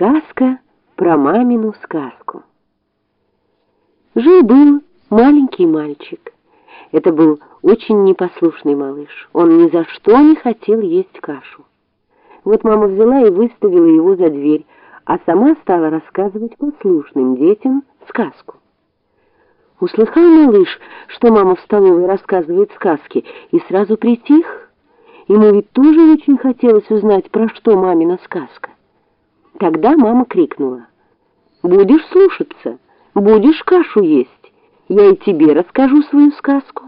Сказка про мамину сказку. Жил-был маленький мальчик. Это был очень непослушный малыш. Он ни за что не хотел есть кашу. Вот мама взяла и выставила его за дверь, а сама стала рассказывать послушным детям сказку. Услыхал малыш, что мама в столовой рассказывает сказки, и сразу притих. Ему ведь тоже очень хотелось узнать, про что мамина сказка. Тогда мама крикнула. «Будешь слушаться, будешь кашу есть, я и тебе расскажу свою сказку».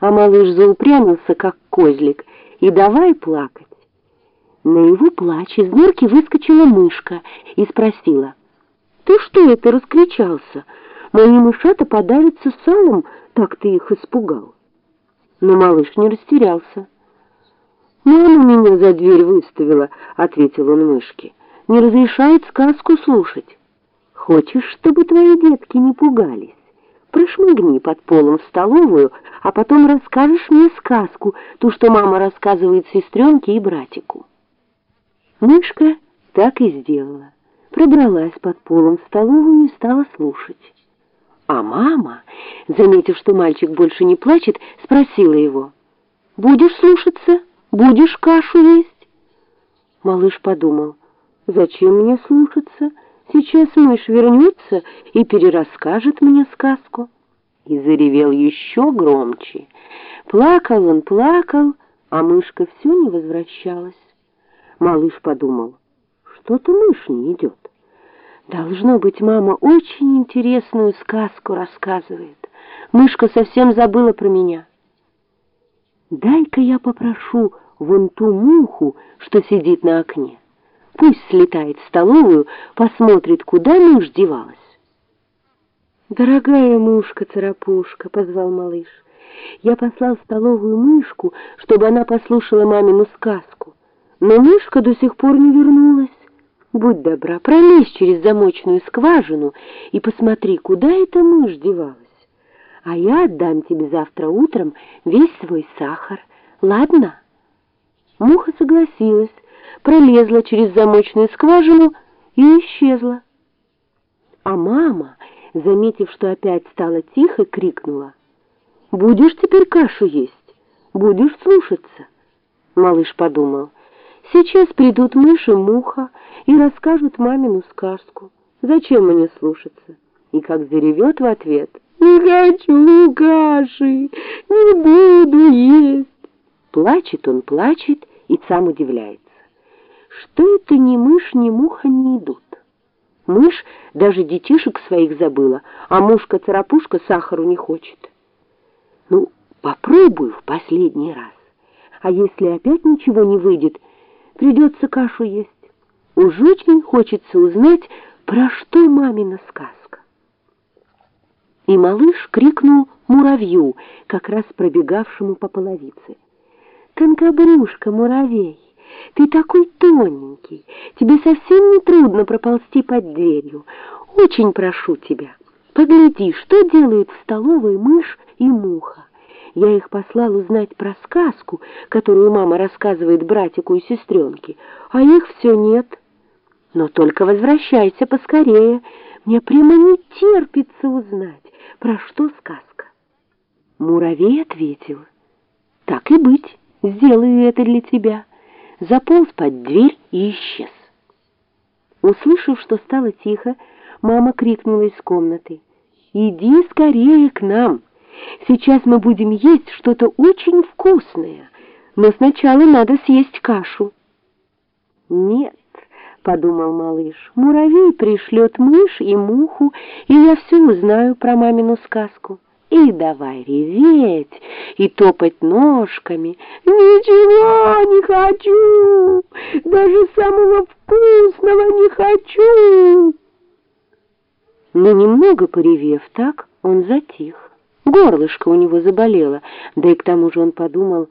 А малыш заупрямился, как козлик, и давай плакать. На его плач из норки выскочила мышка и спросила. «Ты что это раскричался? Мои мышата подавятся салом, так ты их испугал». Но малыш не растерялся. «Мама меня за дверь выставила», — ответил он мышке не разрешает сказку слушать. Хочешь, чтобы твои детки не пугались? Прошмыгни под полом в столовую, а потом расскажешь мне сказку, ту, что мама рассказывает сестренке и братику. Мышка так и сделала. Пробралась под полом в столовую и стала слушать. А мама, заметив, что мальчик больше не плачет, спросила его, «Будешь слушаться? Будешь кашу есть?» Малыш подумал, Зачем мне слушаться? Сейчас мышь вернется и перерасскажет мне сказку. И заревел еще громче. Плакал он, плакал, а мышка все не возвращалась. Малыш подумал, что-то мышь не идет. Должно быть, мама очень интересную сказку рассказывает. Мышка совсем забыла про меня. Дай-ка я попрошу вон ту муху, что сидит на окне. Пусть слетает в столовую, посмотрит, куда муж девалась. «Дорогая мушка-царапушка», — позвал малыш, — «я послал в столовую мышку, чтобы она послушала мамину сказку. Но мышка до сих пор не вернулась. Будь добра, пролезь через замочную скважину и посмотри, куда эта мышь девалась. А я отдам тебе завтра утром весь свой сахар. Ладно?» Муха согласилась, пролезла через замочную скважину и исчезла. А мама, заметив, что опять стало тихо, крикнула. «Будешь теперь кашу есть? Будешь слушаться?» Малыш подумал. «Сейчас придут мышь и муха и расскажут мамину сказку. Зачем мне слушаться?» И как заревет в ответ. «Не хочу каши, не буду есть!» Плачет он, плачет и сам удивляется что это ни мышь, ни муха не идут. Мышь даже детишек своих забыла, а мушка-царапушка сахару не хочет. Ну, попробую в последний раз. А если опять ничего не выйдет, придется кашу есть. Уж очень хочется узнать, про что мамина сказка. И малыш крикнул муравью, как раз пробегавшему по половице. «Тонкобрюшка, муравей!» Ты такой тоненький, тебе совсем не трудно проползти под дверью. Очень прошу тебя, погляди, что делают в столовой мышь и муха. Я их послал узнать про сказку, которую мама рассказывает братику и сестренке, а их все нет. Но только возвращайся поскорее, мне прямо не терпится узнать, про что сказка. Муравей ответил, так и быть, сделаю это для тебя заполз под дверь и исчез. Услышав, что стало тихо, мама крикнула из комнаты. «Иди скорее к нам! Сейчас мы будем есть что-то очень вкусное, но сначала надо съесть кашу». «Нет», — подумал малыш, — «муравей пришлет мышь и муху, и я все узнаю про мамину сказку». И давай реветь, и топать ножками. Ничего не хочу, даже самого вкусного не хочу. Но немного поревев так, он затих. Горлышко у него заболело, да и к тому же он подумал,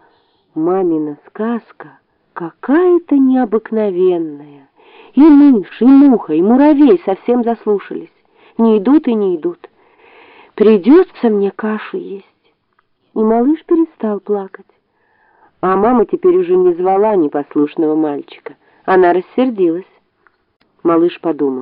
мамина сказка какая-то необыкновенная. И мышь, и муха, и муравей совсем заслушались. Не идут и не идут. Придется мне кашу есть. И малыш перестал плакать. А мама теперь уже не звала непослушного мальчика. Она рассердилась. Малыш подумал.